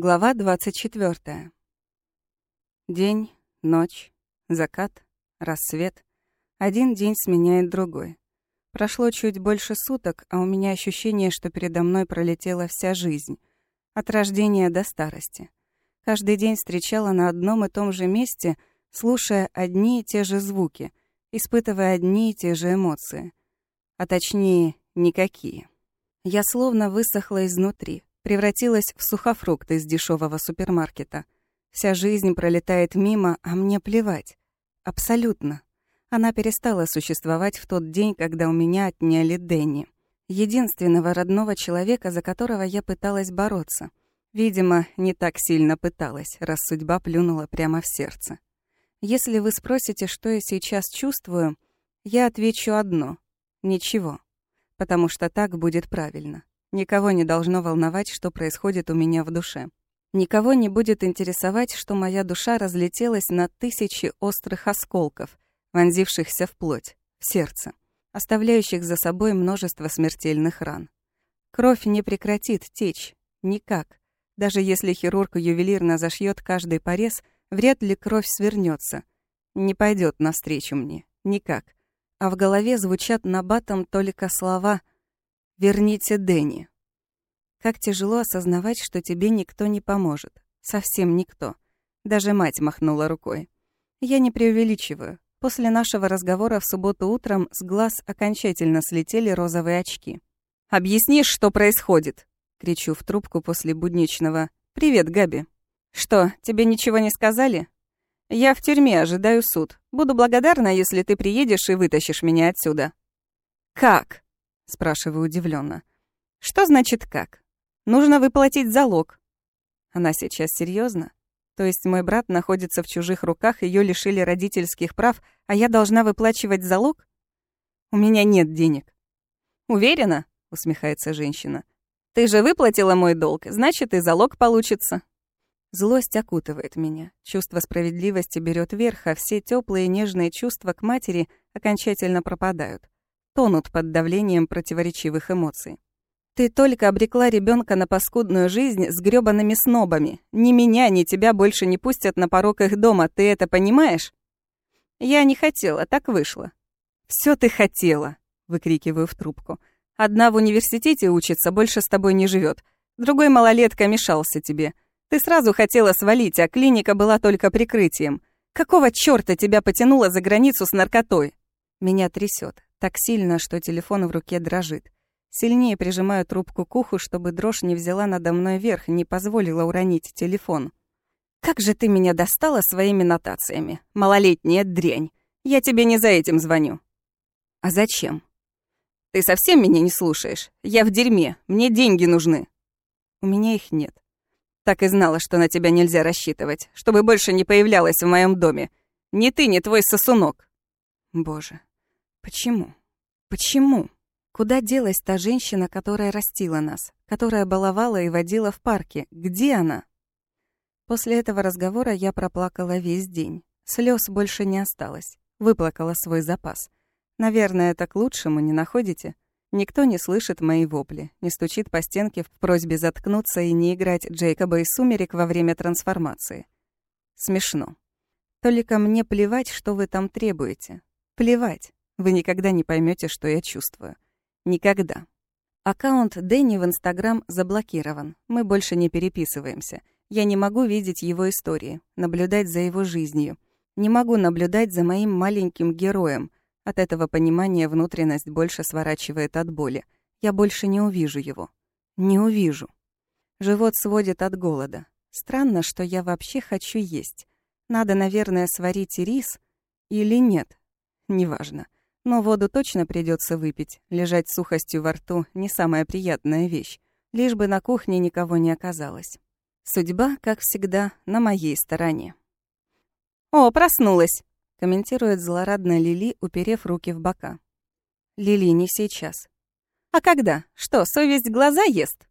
Глава 24. День, ночь, закат, рассвет. Один день сменяет другой. Прошло чуть больше суток, а у меня ощущение, что передо мной пролетела вся жизнь. От рождения до старости. Каждый день встречала на одном и том же месте, слушая одни и те же звуки, испытывая одни и те же эмоции. А точнее, никакие. Я словно высохла изнутри, превратилась в сухофрукт из дешевого супермаркета. Вся жизнь пролетает мимо, а мне плевать. Абсолютно. Она перестала существовать в тот день, когда у меня отняли Дэнни. Единственного родного человека, за которого я пыталась бороться. Видимо, не так сильно пыталась, раз судьба плюнула прямо в сердце. Если вы спросите, что я сейчас чувствую, я отвечу одно — ничего. Потому что так будет правильно. Никого не должно волновать, что происходит у меня в душе. Никого не будет интересовать, что моя душа разлетелась на тысячи острых осколков, вонзившихся в плоть, в сердце, оставляющих за собой множество смертельных ран. Кровь не прекратит течь. Никак. Даже если хирург ювелирно зашьет каждый порез, вряд ли кровь свернется. Не пойдет навстречу мне. Никак. А в голове звучат набатом только слова Верните Дэнни. Как тяжело осознавать, что тебе никто не поможет. Совсем никто. Даже мать махнула рукой. Я не преувеличиваю. После нашего разговора в субботу утром с глаз окончательно слетели розовые очки. «Объяснишь, что происходит?» — кричу в трубку после будничного «Привет, Габи». «Что, тебе ничего не сказали?» «Я в тюрьме, ожидаю суд. Буду благодарна, если ты приедешь и вытащишь меня отсюда». «Как?» Спрашиваю удивленно. Что значит как? Нужно выплатить залог. Она сейчас серьезно? То есть мой брат находится в чужих руках, ее лишили родительских прав, а я должна выплачивать залог? У меня нет денег. Уверена? усмехается женщина. Ты же выплатила мой долг, значит и залог получится. Злость окутывает меня. Чувство справедливости берет верх, а все теплые нежные чувства к матери окончательно пропадают тонут под давлением противоречивых эмоций. Ты только обрекла ребенка на паскудную жизнь с грёбаными снобами. Ни меня, ни тебя больше не пустят на порог их дома, ты это понимаешь? Я не хотела, так вышло. Все ты хотела, выкрикиваю в трубку. Одна в университете учится, больше с тобой не живет. Другой малолетка мешался тебе. Ты сразу хотела свалить, а клиника была только прикрытием. Какого чёрта тебя потянуло за границу с наркотой? Меня трясет. Так сильно, что телефон в руке дрожит. Сильнее прижимаю трубку к уху, чтобы дрожь не взяла надо мной верх, не позволила уронить телефон. «Как же ты меня достала своими нотациями, малолетняя дрянь! Я тебе не за этим звоню». «А зачем?» «Ты совсем меня не слушаешь? Я в дерьме, мне деньги нужны». «У меня их нет». «Так и знала, что на тебя нельзя рассчитывать, чтобы больше не появлялась в моем доме. Ни ты, ни твой сосунок». «Боже, Почему? Почему? Куда делась та женщина, которая растила нас, которая баловала и водила в парке? Где она? После этого разговора я проплакала весь день. Слез больше не осталось. Выплакала свой запас. Наверное, это к лучшему, не находите? Никто не слышит мои вопли, не стучит по стенке в просьбе заткнуться и не играть Джейкоба и Сумерек во время трансформации. Смешно. Только мне плевать, что вы там требуете. Плевать. Вы никогда не поймете, что я чувствую. Никогда. Аккаунт Дэнни в Инстаграм заблокирован. Мы больше не переписываемся. Я не могу видеть его истории, наблюдать за его жизнью. Не могу наблюдать за моим маленьким героем. От этого понимания внутренность больше сворачивает от боли. Я больше не увижу его. Не увижу. Живот сводит от голода. Странно, что я вообще хочу есть. Надо, наверное, сварить рис или нет. Неважно. Но воду точно придется выпить. Лежать сухостью во рту — не самая приятная вещь. Лишь бы на кухне никого не оказалось. Судьба, как всегда, на моей стороне. «О, проснулась!» — комментирует злорадно Лили, уперев руки в бока. «Лили, не сейчас». «А когда? Что, совесть глаза ест?»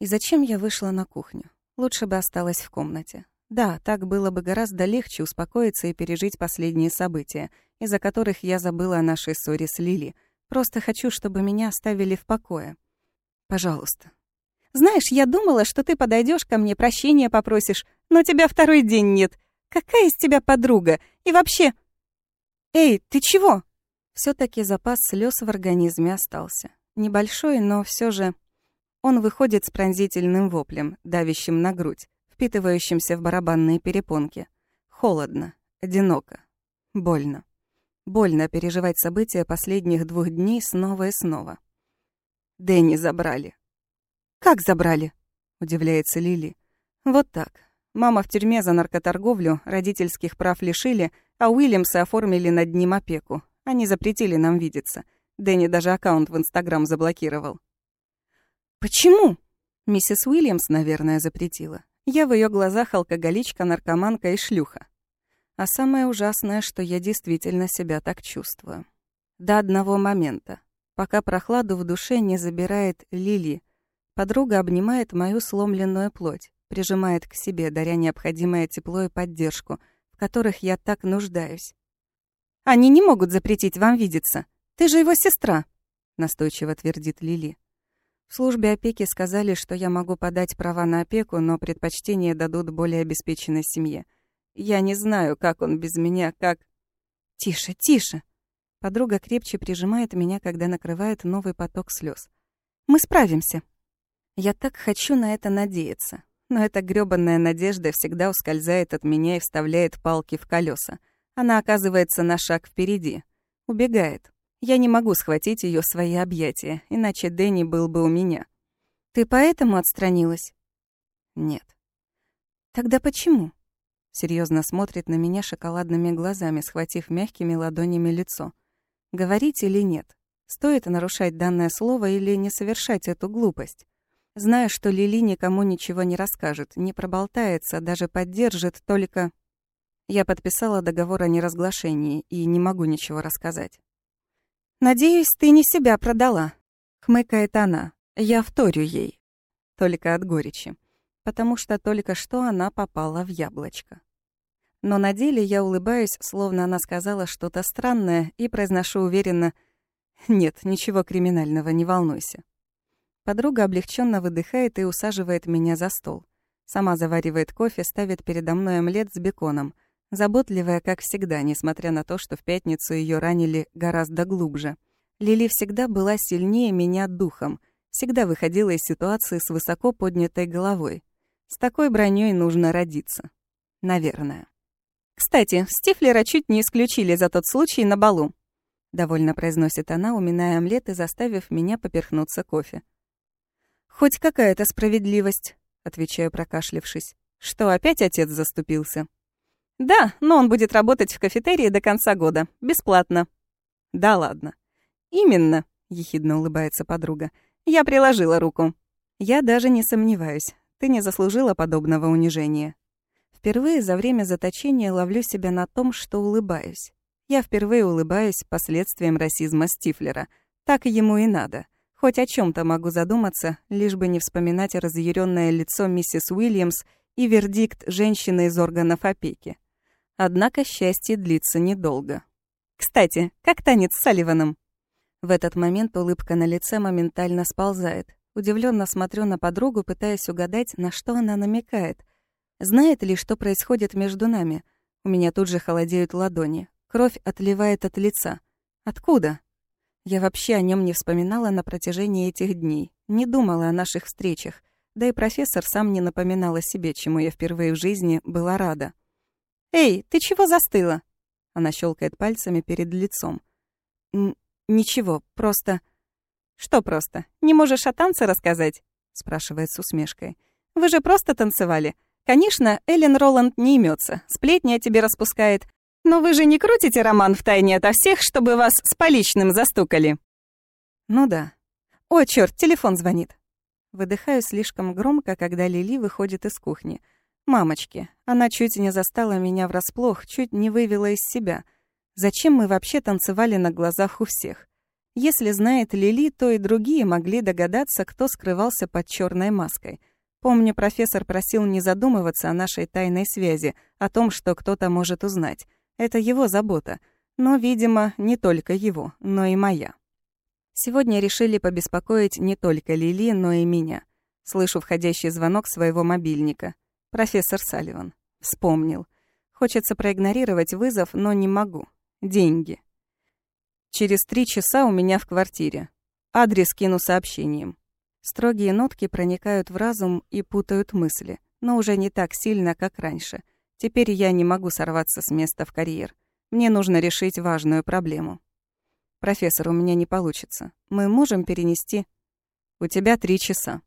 И зачем я вышла на кухню? Лучше бы осталась в комнате. Да, так было бы гораздо легче успокоиться и пережить последние события, из-за которых я забыла о нашей ссоре с Лили. Просто хочу, чтобы меня оставили в покое. Пожалуйста. Знаешь, я думала, что ты подойдешь ко мне, прощения попросишь, но тебя второй день нет. Какая из тебя подруга? И вообще... Эй, ты чего?» все таки запас слез в организме остался. Небольшой, но все же... Он выходит с пронзительным воплем, давящим на грудь, впитывающимся в барабанные перепонки. Холодно, одиноко, больно. Больно переживать события последних двух дней снова и снова. Дэнни забрали. «Как забрали?» — удивляется Лили. «Вот так. Мама в тюрьме за наркоторговлю, родительских прав лишили, а Уильямса оформили над ним опеку. Они запретили нам видеться. Дэнни даже аккаунт в Инстаграм заблокировал». «Почему?» Миссис Уильямс, наверное, запретила. Я в ее глазах алкоголичка, наркоманка и шлюха. А самое ужасное, что я действительно себя так чувствую. До одного момента. Пока прохладу в душе не забирает Лили. Подруга обнимает мою сломленную плоть, прижимает к себе, даря необходимое тепло и поддержку, в которых я так нуждаюсь. «Они не могут запретить вам видеться. Ты же его сестра», — настойчиво твердит Лили. В службе опеки сказали, что я могу подать права на опеку, но предпочтение дадут более обеспеченной семье. Я не знаю, как он без меня, как... Тише, тише. Подруга крепче прижимает меня, когда накрывает новый поток слез. Мы справимся. Я так хочу на это надеяться. Но эта грёбаная надежда всегда ускользает от меня и вставляет палки в колеса. Она оказывается на шаг впереди. Убегает. Я не могу схватить ее в свои объятия, иначе Дэнни был бы у меня. Ты поэтому отстранилась? Нет. Тогда почему? Серьезно смотрит на меня шоколадными глазами, схватив мягкими ладонями лицо. Говорить или нет? Стоит нарушать данное слово или не совершать эту глупость? Зная, что Лили никому ничего не расскажет, не проболтается, даже поддержит, только... Я подписала договор о неразглашении и не могу ничего рассказать. «Надеюсь, ты не себя продала», — хмыкает она. Я вторю ей. Только от горечи. Потому что только что она попала в яблочко. Но на деле я улыбаюсь, словно она сказала что-то странное, и произношу уверенно «Нет, ничего криминального, не волнуйся». Подруга облегченно выдыхает и усаживает меня за стол. Сама заваривает кофе, ставит передо мной омлет с беконом, Заботливая, как всегда, несмотря на то, что в пятницу ее ранили гораздо глубже. Лили всегда была сильнее меня духом, всегда выходила из ситуации с высоко поднятой головой. С такой броней нужно родиться. Наверное. «Кстати, Стифлера чуть не исключили за тот случай на балу», — довольно произносит она, уминая омлет и заставив меня поперхнуться кофе. «Хоть какая-то справедливость», — отвечаю, прокашлившись. «Что, опять отец заступился?» «Да, но он будет работать в кафетерии до конца года. Бесплатно». «Да ладно». «Именно», — ехидно улыбается подруга. «Я приложила руку». «Я даже не сомневаюсь. Ты не заслужила подобного унижения». Впервые за время заточения ловлю себя на том, что улыбаюсь. Я впервые улыбаюсь последствиям расизма Стифлера. Так ему и надо. Хоть о чем то могу задуматься, лишь бы не вспоминать разъяренное лицо миссис Уильямс и вердикт женщины из органов опеки. Однако счастье длится недолго. «Кстати, как танец с Салливаном?» В этот момент улыбка на лице моментально сползает. Удивленно смотрю на подругу, пытаясь угадать, на что она намекает. Знает ли, что происходит между нами? У меня тут же холодеют ладони. Кровь отливает от лица. Откуда? Я вообще о нем не вспоминала на протяжении этих дней. Не думала о наших встречах. Да и профессор сам не напоминал о себе, чему я впервые в жизни была рада. «Эй, ты чего застыла?» Она щелкает пальцами перед лицом. «Ничего, просто...» «Что просто? Не можешь о танце рассказать?» спрашивает с усмешкой. «Вы же просто танцевали. Конечно, Эллен Роланд не имется, сплетни о тебе распускает. Но вы же не крутите роман в тайне ото всех, чтобы вас с поличным застукали?» «Ну да. О, черт, телефон звонит». Выдыхаю слишком громко, когда Лили выходит из кухни. Мамочки, она чуть не застала меня врасплох, чуть не вывела из себя. Зачем мы вообще танцевали на глазах у всех? Если знает Лили, то и другие могли догадаться, кто скрывался под черной маской. Помню, профессор просил не задумываться о нашей тайной связи, о том, что кто-то может узнать. Это его забота. Но, видимо, не только его, но и моя. Сегодня решили побеспокоить не только Лили, но и меня. Слышу входящий звонок своего мобильника. Профессор Салливан. Вспомнил. Хочется проигнорировать вызов, но не могу. Деньги. Через три часа у меня в квартире. Адрес кину сообщением. Строгие нотки проникают в разум и путают мысли, но уже не так сильно, как раньше. Теперь я не могу сорваться с места в карьер. Мне нужно решить важную проблему. «Профессор, у меня не получится. Мы можем перенести...» «У тебя три часа»,